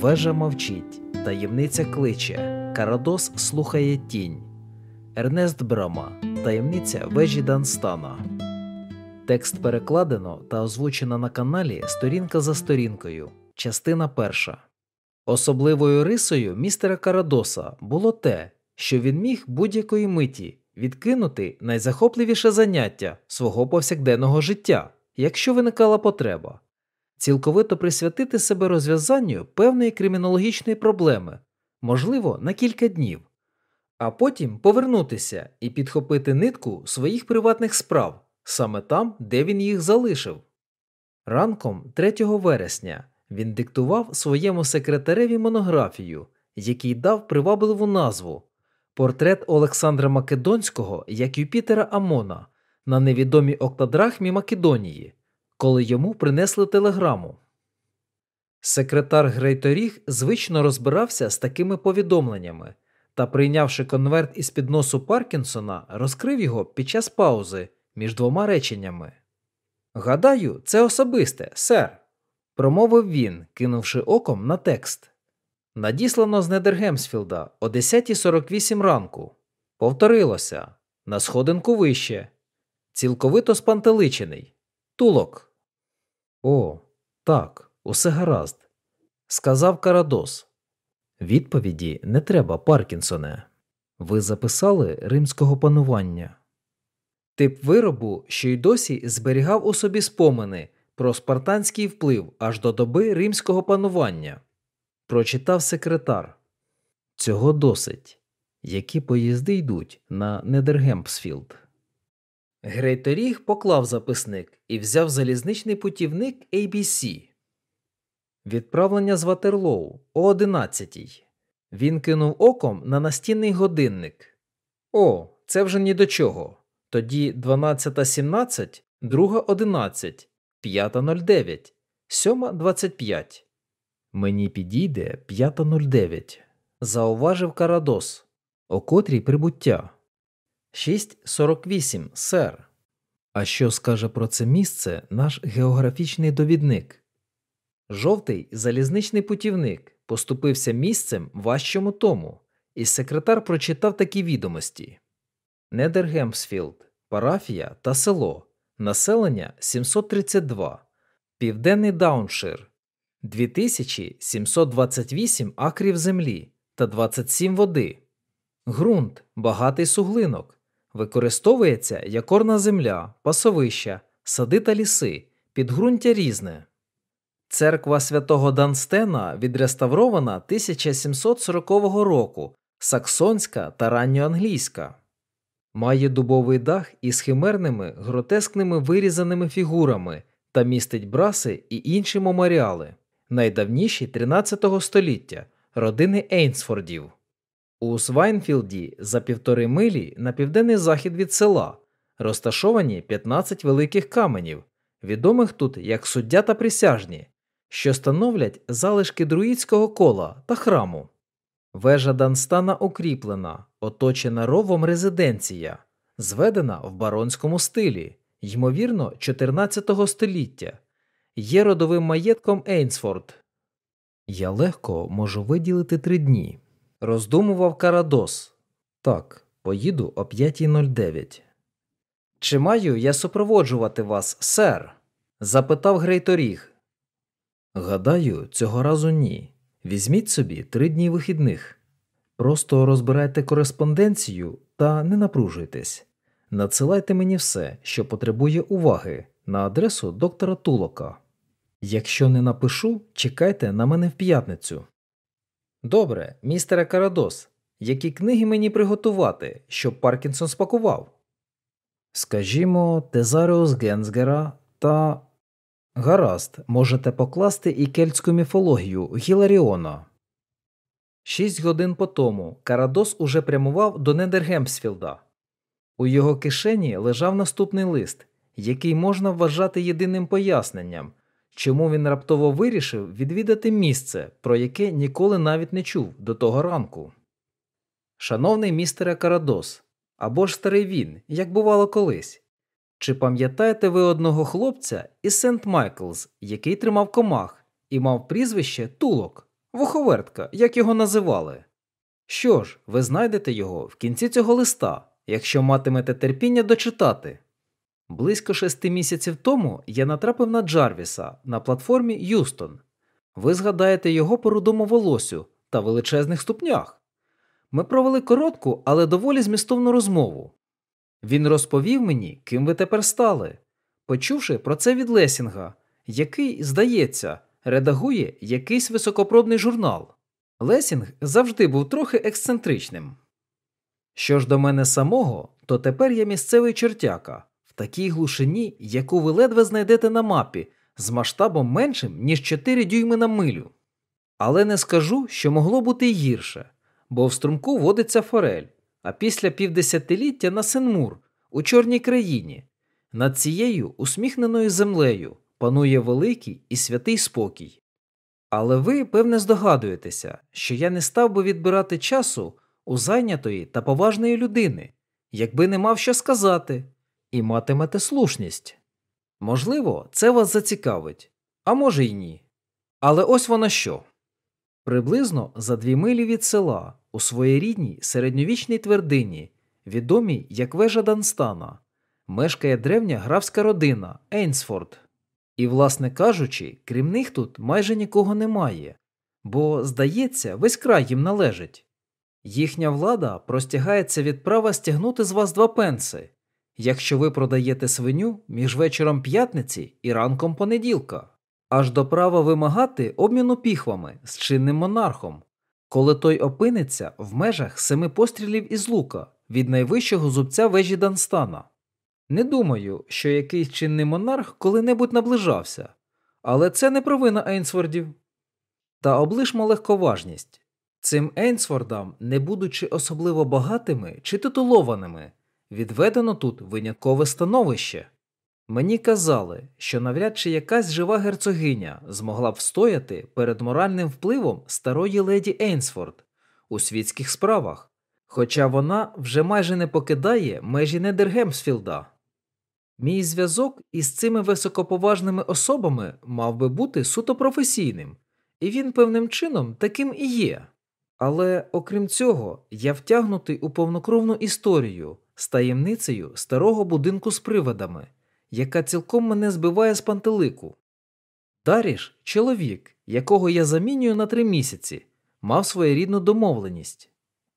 Вежа мовчить, таємниця кличе, Карадос слухає тінь. Ернест Брама, таємниця вежі Данстана. Текст перекладено та озвучено на каналі сторінка за сторінкою. Частина перша. Особливою рисою містера Карадоса було те, що він міг будь-якої миті відкинути найзахопливіше заняття свого повсякденного життя, якщо виникала потреба, цілковито присвятити себе розв'язанню певної кримінологічної проблеми, можливо, на кілька днів, а потім повернутися і підхопити нитку своїх приватних справ саме там, де він їх залишив. Ранком 3 вересня він диктував своєму секретареві монографію, який дав привабливу назву Портрет Олександра Македонського як Юпітера Амона на невідомій октадрахмі Македонії, коли йому принесли телеграму. Секретар Грейторіг звично розбирався з такими повідомленнями та, прийнявши конверт із під носу Паркінсона, розкрив його під час паузи між двома реченнями. Гадаю, це особисте, сер, промовив він, кинувши оком на текст. Надіслано з Недергемсфілда о 10.48 ранку. Повторилося на сходинку вище, цілковито спантеличений. Тулок. О, так, усе гаразд, сказав Карадос. Відповіді не треба, Паркінсоне. Ви записали римського панування. Тип виробу, що й досі зберігав у собі спомини про спартанський вплив аж до доби римського панування. Прочитав секретар. Цього досить. Які поїзди йдуть на Недергемпсфілд. Грейторекс поклав записник і взяв залізничний путівник ABC. Відправлення з Ватерлоу о 11 Він кинув оком на настінний годинник. О, це вже ні до чого. Тоді 12.17, друга 11, 5.09, 7.25. Мені підійде 5.09, зауважив Карадос. О котрій прибуття. 6.48, сер. А що скаже про це місце наш географічний довідник? Жовтий залізничний путівник поступився місцем важчому тому, і секретар прочитав такі відомості: Недергемсфілд, парафія та село, населення 732, Південний Дауншир, 2728 акрів землі та 27 води. Ґрунт багатий суглинок, використовується як орна земля, пасовища, сади та ліси, підґрунтя різне. Церква святого Данстена відреставрована 1740 року, саксонська та ранньоанглійська. Має дубовий дах із химерними гротескними вирізаними фігурами та містить браси і інші меморіали, найдавніші 13 століття родини Ейнсфордів. У Свайнфілді за півтори милі на південний захід від села розташовані 15 великих каменів, відомих тут як суддя та присяжні, що становлять залишки друїдського кола та храму. Вежа Данстана укріплена, оточена ровом резиденція, зведена в баронському стилі, ймовірно, 14 століття, є родовим маєтком Ейнсфорд. Я легко можу виділити три дні. Роздумував Карадос. Так, поїду о 5.09. Чи маю я супроводжувати вас, сер? запитав Грейторіг. Гадаю, цього разу ні. Візьміть собі три дні вихідних. Просто розбирайте кореспонденцію та не напружуйтесь. Надсилайте мені все, що потребує уваги, на адресу доктора Тулока. Якщо не напишу, чекайте на мене в п'ятницю. Добре, містере Карадос, які книги мені приготувати, щоб Паркінсон спакував? Скажімо, Тезаріус Генсгера та. Гаразд, можете покласти і кельтську міфологію Гіларіона. Шість годин по тому Карадос уже прямував до Недергемсфілда. У його кишені лежав наступний лист, який можна вважати єдиним поясненням, чому він раптово вирішив відвідати місце, про яке ніколи навіть не чув до того ранку. Шановний містере Карадос, або ж старий він, як бувало колись. Чи пам'ятаєте ви одного хлопця із Сент Майклз, який тримав комах і мав прізвище Тулок? Вуховертка, як його називали. Що ж, ви знайдете його в кінці цього листа, якщо матимете терпіння дочитати. Близько шести місяців тому я натрапив на Джарвіса на платформі Юстон. Ви згадаєте його по рудому волосю та величезних ступнях. Ми провели коротку, але доволі змістовну розмову. Він розповів мені, ким ви тепер стали, почувши про це від Лесінга, який, здається, редагує якийсь високопробний журнал. Лесінг завжди був трохи ексцентричним. Що ж до мене самого, то тепер я місцевий чертяка в такій глушині, яку ви ледве знайдете на мапі, з масштабом меншим, ніж 4 дюйми на милю. Але не скажу, що могло бути гірше, бо в струмку водиться форель, а після півдесятиліття на Сенмур у чорній країні. Над цією усміхненою землею панує великий і святий спокій. Але ви, певне, здогадуєтеся, що я не став би відбирати часу у зайнятої та поважної людини, якби не мав що сказати, і матимете слушність. Можливо, це вас зацікавить, а може й ні. Але ось воно що. Приблизно за дві милі від села, у своєрідній середньовічній твердині, відомій як вежа Данстана, мешкає древня графська родина Ейнсфорд. І, власне кажучи, крім них тут майже нікого немає, бо, здається, весь край їм належить. Їхня влада простягається від права стягнути з вас два пенси, якщо ви продаєте свиню між вечором п'ятниці і ранком понеділка, аж до права вимагати обміну піхвами з чинним монархом, коли той опиниться в межах семи пострілів із лука від найвищого зубця вежі Данстана. Не думаю, що якийсь чинний монарх коли-небудь наближався, але це не провина Ейнсвордів. Та облишмо легковажність. Цим Ейнсвордам, не будучи особливо багатими чи титулованими, відведено тут виняткове становище. Мені казали, що навряд чи якась жива герцогиня змогла б встояти перед моральним впливом старої леді Ейнсфорд у світських справах, хоча вона вже майже не покидає межі Недергемсфілда. Мій зв'язок із цими високоповажними особами мав би бути суто професійним, і він певним чином таким і є. Але окрім цього, я втягнутий у повнокровну історію з таємницею старого будинку з приводами, яка цілком мене збиває з пантелику. Даріш, чоловік, якого я замінюю на три місяці, мав своєрідну домовленість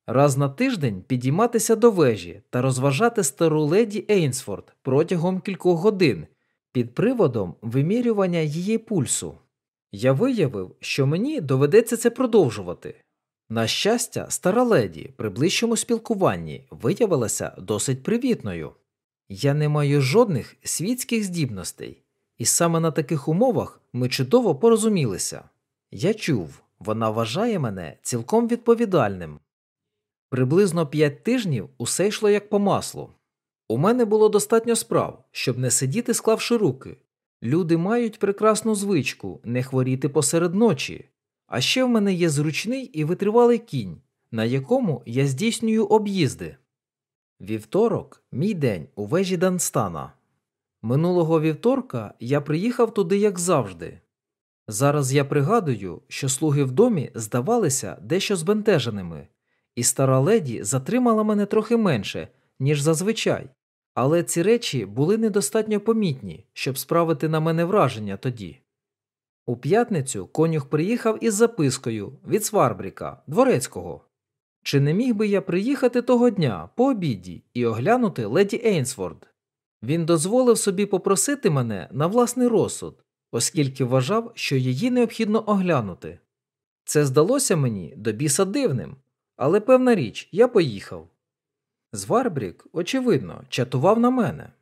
раз на тиждень підійматися до вежі та розважати стару леді Ейнсфорд протягом кількох годин під приводом вимірювання її пульсу. Я виявив, що мені доведеться це продовжувати. На щастя, стара леді при ближчому спілкуванні виявилася досить привітною. Я не маю жодних світських здібностей, і саме на таких умовах ми чудово порозумілися. Я чув, вона вважає мене цілком відповідальним. Приблизно п'ять тижнів усе йшло як по маслу. У мене було достатньо справ, щоб не сидіти, склавши руки. Люди мають прекрасну звичку не хворіти посеред ночі, а ще в мене є зручний і витривалий кінь, на якому я здійснюю об'їзди. Вівторок мій день у вежі Данстана. Минулого вівторка я приїхав туди, як завжди. Зараз я пригадую, що слуги в домі здавалися дещо збентеженими, і стара леді затримала мене трохи менше, ніж зазвичай, але ці речі були недостатньо помітні, щоб справити на мене враження тоді. У п'ятницю конюх приїхав із запискою від Сварбріка, дворецького. Чи не міг би я приїхати того дня по обіді і оглянути леді Ейнсворд? Він дозволив собі попросити мене на власний розсуд, оскільки вважав, що її необхідно оглянути. Це здалося мені до біса дивним, але певна річ, я поїхав. Зварбрік, очевидно, чатував на мене.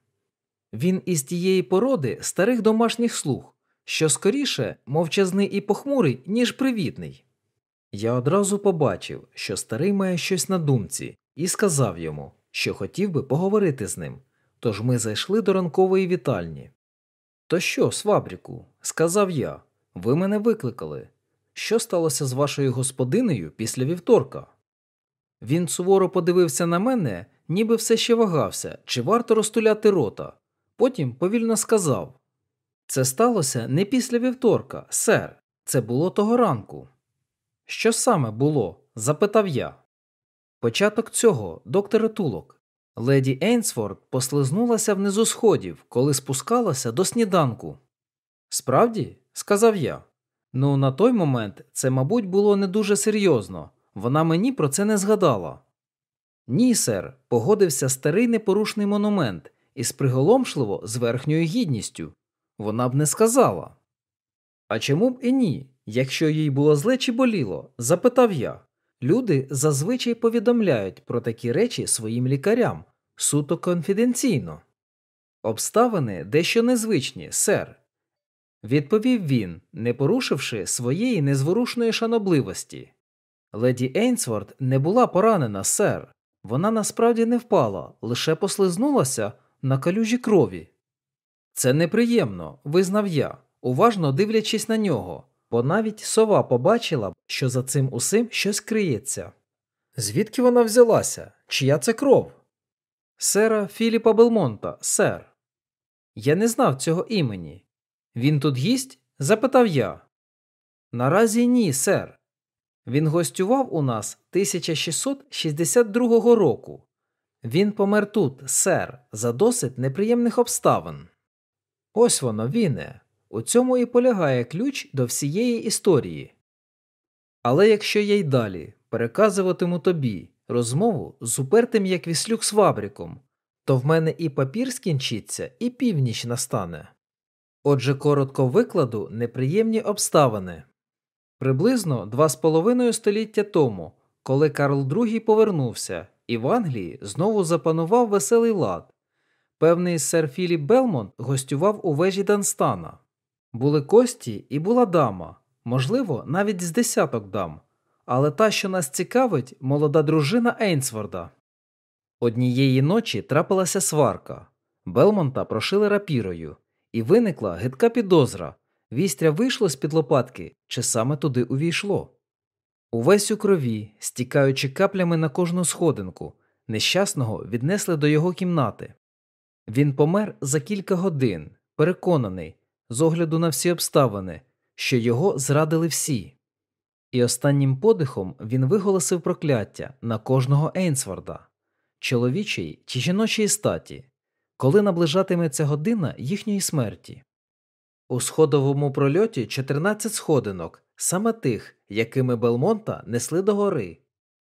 Він із тієї породи старих домашніх слуг, що скоріше мовчазний і похмурий, ніж привітний. Я одразу побачив, що старий має щось на думці, і сказав йому, що хотів би поговорити з ним, тож ми зайшли до ранкової вітальні. То що, Свабріку, сказав я, ви мене викликали. Що сталося з вашою господинею після вівторка? Він суворо подивився на мене, ніби все ще вагався, чи варто розтуляти рота. Потім повільно сказав Це сталося не після вівторка, сер, це було того ранку. Що саме було? запитав я. Початок цього, докторе Тулок. Леді Ейнсфорд послизнулася внизу сходів, коли спускалася до сніданку. Справді, сказав я. Ну, на той момент це, мабуть, було не дуже серйозно. Вона мені про це не згадала. Ні, сер, погодився старий непорушний монумент із приголомшливо з верхньою гідністю. Вона б не сказала. А чому б і ні, якщо їй було зле чи боліло? запитав я. Люди зазвичай повідомляють про такі речі своїм лікарям суто конфіденційно. Обставини дещо незвичні, сер, відповів він, не порушивши своєї незворушної шанобливості. Леді Ейнсворт не була поранена, сер. Вона насправді не впала, лише послизнулася на калюжі крові. Це неприємно, визнав я, уважно дивлячись на нього, бо навіть сова побачила б, що за цим усім щось криється. Звідки вона взялася? Чия це кров? Сера Філіпа Белмонта, сер. Я не знав цього імені. Він тут гість? запитав я. Наразі ні, сер. Він гостював у нас 1662 року. Він помер тут, сер, за досить неприємних обставин. Ось воно, Віне. У цьому і полягає ключ до всієї історії. Але якщо я й далі переказуватиму тобі розмову з упертим як віслюк з фабриком, то в мене і папір скінчиться, і північ настане. Отже, коротко викладу неприємні обставини. Приблизно два з половиною століття тому, коли Карл II повернувся, і в Англії знову запанував веселий лад. Певний сер Філіп Белмонт гостював у вежі Данстана. Були кості і була дама, можливо, навіть з десяток дам, але та, що нас цікавить, молода дружина Ейнсворда. Однієї ночі трапилася сварка. Белмонта прошили рапірою, і виникла гидка підозра вістря вийшло з під лопатки, чи саме туди увійшло. Увесь у крові, стікаючи каплями на кожну сходинку, нещасного віднесли до його кімнати. Він помер за кілька годин, переконаний, з огляду на всі обставини, що його зрадили всі. І останнім подихом він виголосив прокляття на кожного Ейнсворда, чоловічої чи жіночої статі, коли наближатиметься година їхньої смерті. У сходовому прольоті 14 сходинок, саме тих, якими Белмонта несли до гори.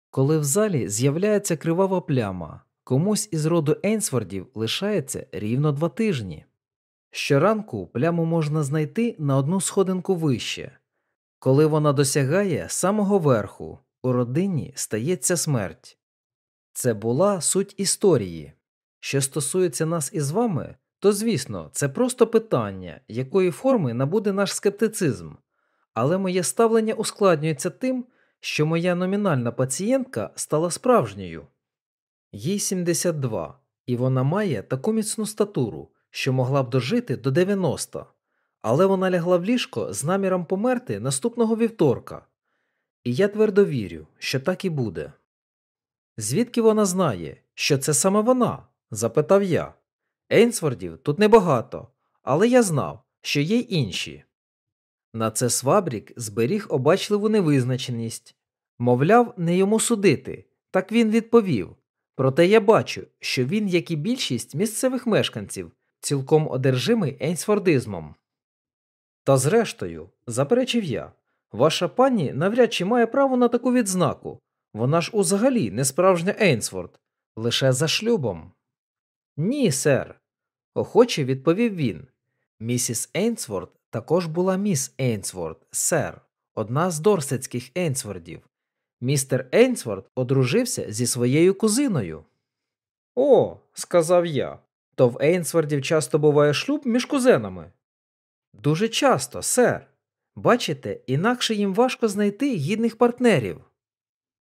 Коли в залі з'являється кривава пляма, комусь із роду Ейнсвордів лишається рівно два тижні. Щоранку пляму можна знайти на одну сходинку вище. Коли вона досягає самого верху, у родині стається смерть. Це була суть історії. Що стосується нас із вами, то звісно, це просто питання, якої форми набуде наш скептицизм, але моє ставлення ускладнюється тим, що моя номінальна пацієнтка стала справжньою. Їй 72, і вона має таку міцну статуру, що могла б дожити до 90, але вона лягла в ліжко з наміром померти наступного вівторка, і я твердо вірю, що так і буде. Звідки вона знає, що це саме вона? запитав я. Ейнсвордів тут небагато, але я знав, що є й інші. На це Свабрік зберіг обачливу невизначеність мовляв, не йому судити, так він відповів. Проте я бачу, що він, як і більшість місцевих мешканців, цілком одержимий ейнсфордизмом. Та зрештою, заперечив я, ваша пані навряд чи має право на таку відзнаку. Вона ж узагалі не справжня Ейнсфорд, лише за шлюбом. Ні, сер, охоче відповів він. Місіс Ейнсворд також була міс Ейнсворд, сер, одна з дорсетських Ейнсвордів. Містер Ейнсворд одружився зі своєю кузиною. О, сказав я, то в Ейнсвордів часто буває шлюб між кузенами. Дуже часто, сер. Бачите, інакше їм важко знайти гідних партнерів.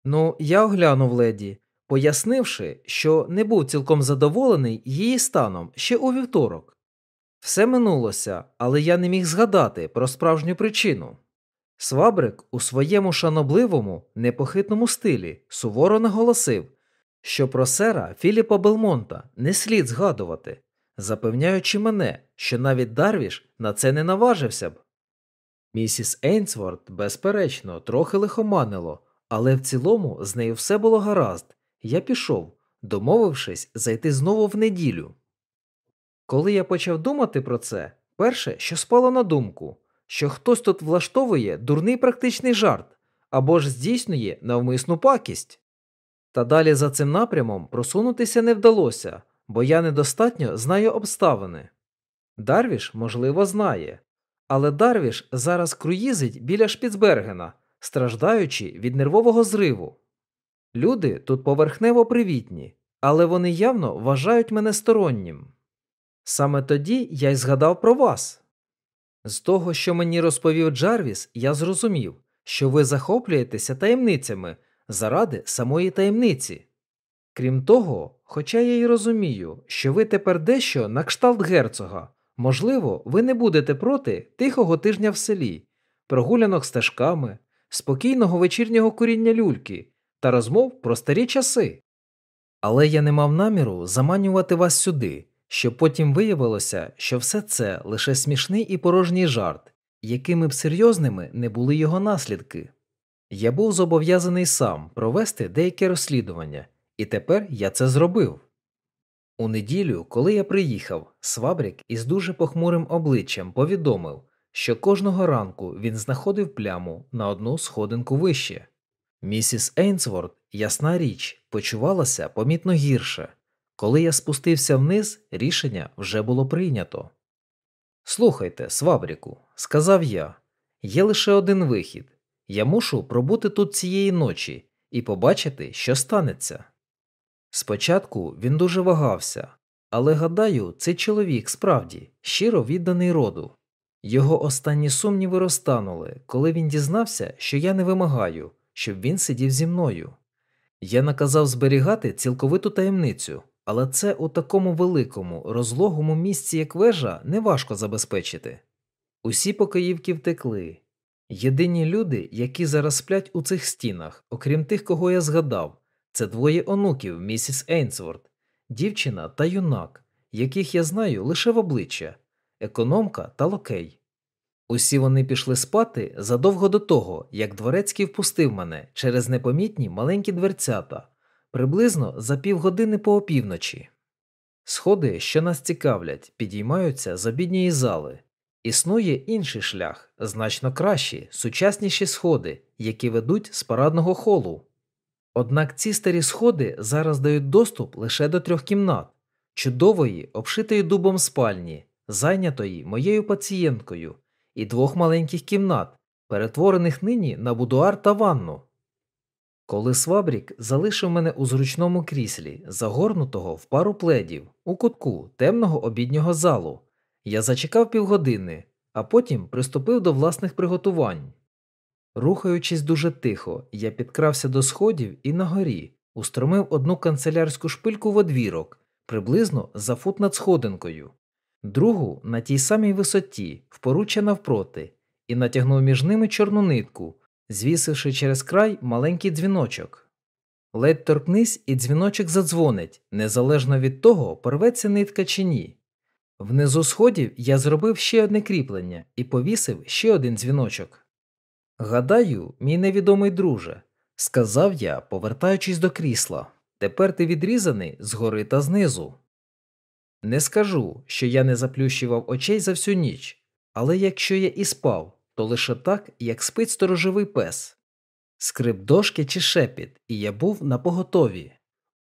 Ну, я оглянув леді, пояснивши, що не був цілком задоволений її станом ще у вівторок. Все минулося, але я не міг згадати про справжню причину. Свабрик у своєму шанобливому, непохитному стилі суворо наголосив, що про сера Філіпа Белмонта не слід згадувати, запевняючи мене, що навіть Дарвіш на це не наважився б. Місіс Ейнсворт, безперечно, трохи лихоманило, але в цілому з нею все було гаразд. Я пішов, домовившись зайти знову в неділю. Коли я почав думати про це, перше, що спало на думку, що хтось тут влаштовує дурний практичний жарт або ж здійснює навмисну пакість. Та далі за цим напрямом просунутися не вдалося, бо я недостатньо знаю обставини. Дарвіш, можливо, знає, але Дарвіш зараз круїзить біля Шпіцбергена, страждаючи від нервового зриву. Люди тут поверхнево привітні, але вони явно вважають мене стороннім. Саме тоді я й згадав про вас. З того, що мені розповів Джарвіс, я зрозумів, що ви захоплюєтеся таємницями заради самої таємниці. Крім того, хоча я й розумію, що ви тепер дещо на кшталт герцога, можливо, ви не будете проти тихого тижня в селі, прогулянок стежками, спокійного вечірнього куріння люльки та розмов про старі часи. Але я не мав наміру заманювати вас сюди, щоб потім виявилося, що все це лише смішний і порожній жарт, якими б серйозними не були його наслідки. Я був зобов'язаний сам провести деяке розслідування, і тепер я це зробив. У неділю, коли я приїхав, Свабрік із дуже похмурим обличчям повідомив, що кожного ранку він знаходив пляму на одну сходинку вище. Місіс Ейнсворт, ясна річ, почувалася помітно гірше. Коли я спустився вниз, рішення вже було прийнято. Слухайте, Свабріку, сказав я, є лише один вихід. Я мушу пробути тут цієї ночі і побачити, що станеться. Спочатку він дуже вагався, але гадаю, цей чоловік справді щиро відданий роду. Його останні сумніви розтанули, коли він дізнався, що я не вимагаю, щоб він сидів зі мною. Я наказав зберігати цілковиту таємницю, але це у такому великому, розлогому місці, як вежа, неважко забезпечити. Усі покоївки втекли. Єдині люди, які зараз сплять у цих стінах, окрім тих, кого я згадав, це двоє онуків місіс Ейнсворт, дівчина та юнак, яких я знаю лише в обличчя, економка та локей. Усі вони пішли спати задовго до того, як дворецький впустив мене через непомітні маленькі дверцята, приблизно за півгодини по опівночі. Сходи, що нас цікавлять, підіймаються з обідньої зали. Існує інший шлях, значно кращі, сучасніші сходи, які ведуть з парадного холу. Однак ці старі сходи зараз дають доступ лише до трьох кімнат чудової, обшитої дубом спальні, зайнятої моєю пацієнткою, і двох маленьких кімнат, перетворених нині на будуар та ванну. Коли Свабрік залишив мене у зручному кріслі, загорнутого в пару пледів, у кутку темного обіднього залу, я зачекав півгодини, а потім приступив до власних приготувань. Рухаючись дуже тихо, я підкрався до сходів і на горі устромив одну канцелярську шпильку в одвірок, приблизно за фут над сходинкою, другу на тій самій висоті, впоруччя навпроти, і натягнув між ними чорну нитку, звісивши через край маленький дзвіночок. Ледь торкнись, і дзвіночок задзвонить, незалежно від того, порветься нитка чи ні. Внизу сходів я зробив ще одне кріплення і повісив ще один дзвіночок. Гадаю, мій невідомий друже, сказав я, повертаючись до крісла, тепер ти відрізаний згори та знизу. Не скажу, що я не заплющував очей за всю ніч, але якщо я і спав, то лише так, як спить сторожовий пес. Скрип дошки чи шепіт, і я був на поготові.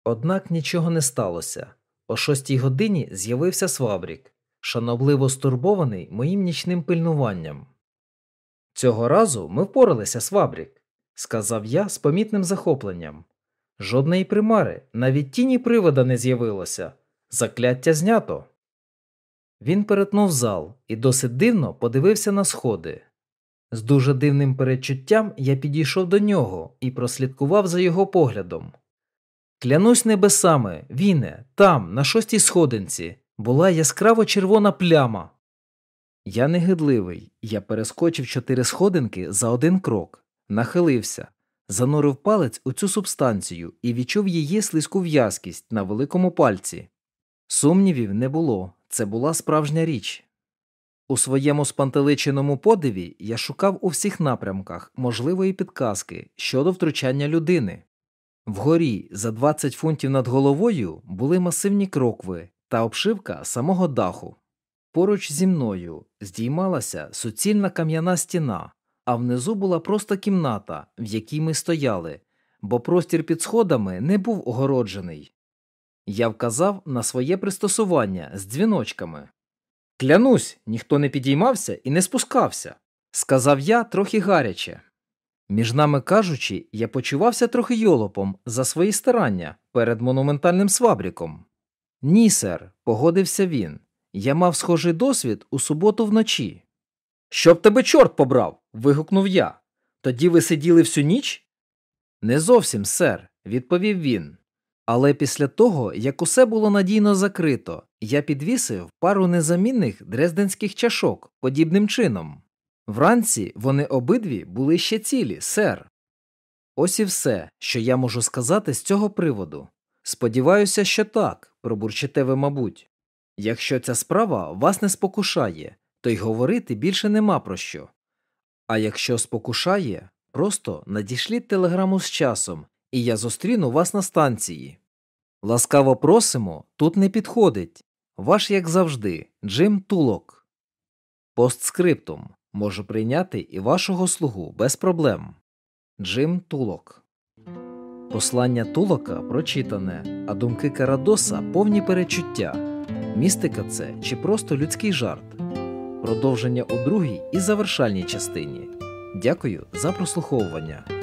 Однак нічого не сталося. О шостій годині з'явився Свабрік, шанобливо стурбований моїм нічним пильнуванням. Цього разу ми впоралися, Свабрік, сказав я з помітним захопленням. Жодної примари, навіть тіні привода не з'явилося. Закляття знято. Він перетнув зал і досить дивно подивився на сходи. З дуже дивним передчуттям я підійшов до нього і прослідкував за його поглядом. Клянусь небесами, Віне, там, на шостій сходинці, була яскраво червона пляма. Я негидливий, я перескочив чотири сходинки за один крок, нахилився, занурив палець у цю субстанцію і відчув її слизьку в'язкість на великому пальці. Сумнівів не було, це була справжня річ. У своєму спантеличеному подиві я шукав у всіх напрямках можливої підказки щодо втручання людини. Вгорі за 20 фунтів над головою були масивні крокви та обшивка самого даху. Поруч зі мною здіймалася суцільна кам'яна стіна, а внизу була просто кімната, в якій ми стояли, бо простір під сходами не був огороджений. Я вказав на своє пристосування з дзвіночками. Клянусь, ніхто не підіймався і не спускався, сказав я трохи гаряче. Між нами кажучи, я почувався трохи йолопом за свої старання перед монументальним свабріком. Ні, сер, погодився він. Я мав схожий досвід у суботу вночі. Щоб тебе чорт побрав. вигукнув я. Тоді ви сиділи всю ніч? Не зовсім, сер, відповів він. Але після того, як усе було надійно закрито, я підвісив пару незамінних дрезденських чашок подібним чином. Вранці вони обидві були ще цілі, сер. Ось і все, що я можу сказати з цього приводу. Сподіваюся, що так, пробурчите ви, мабуть. Якщо ця справа вас не спокушає, то й говорити більше нема про що. А якщо спокушає, просто надішліть телеграму з часом, і я зустріну вас на станції. Ласкаво просимо, тут не підходить. Ваш, як завжди, Джим Тулок. Постскриптум можу прийняти і вашого слугу без проблем. Джим Тулок. Послання Тулока прочитане, а думки Карадоса повні перечуття. Містика це чи просто людський жарт. Продовження у другій і завершальній частині. Дякую за прослуховування.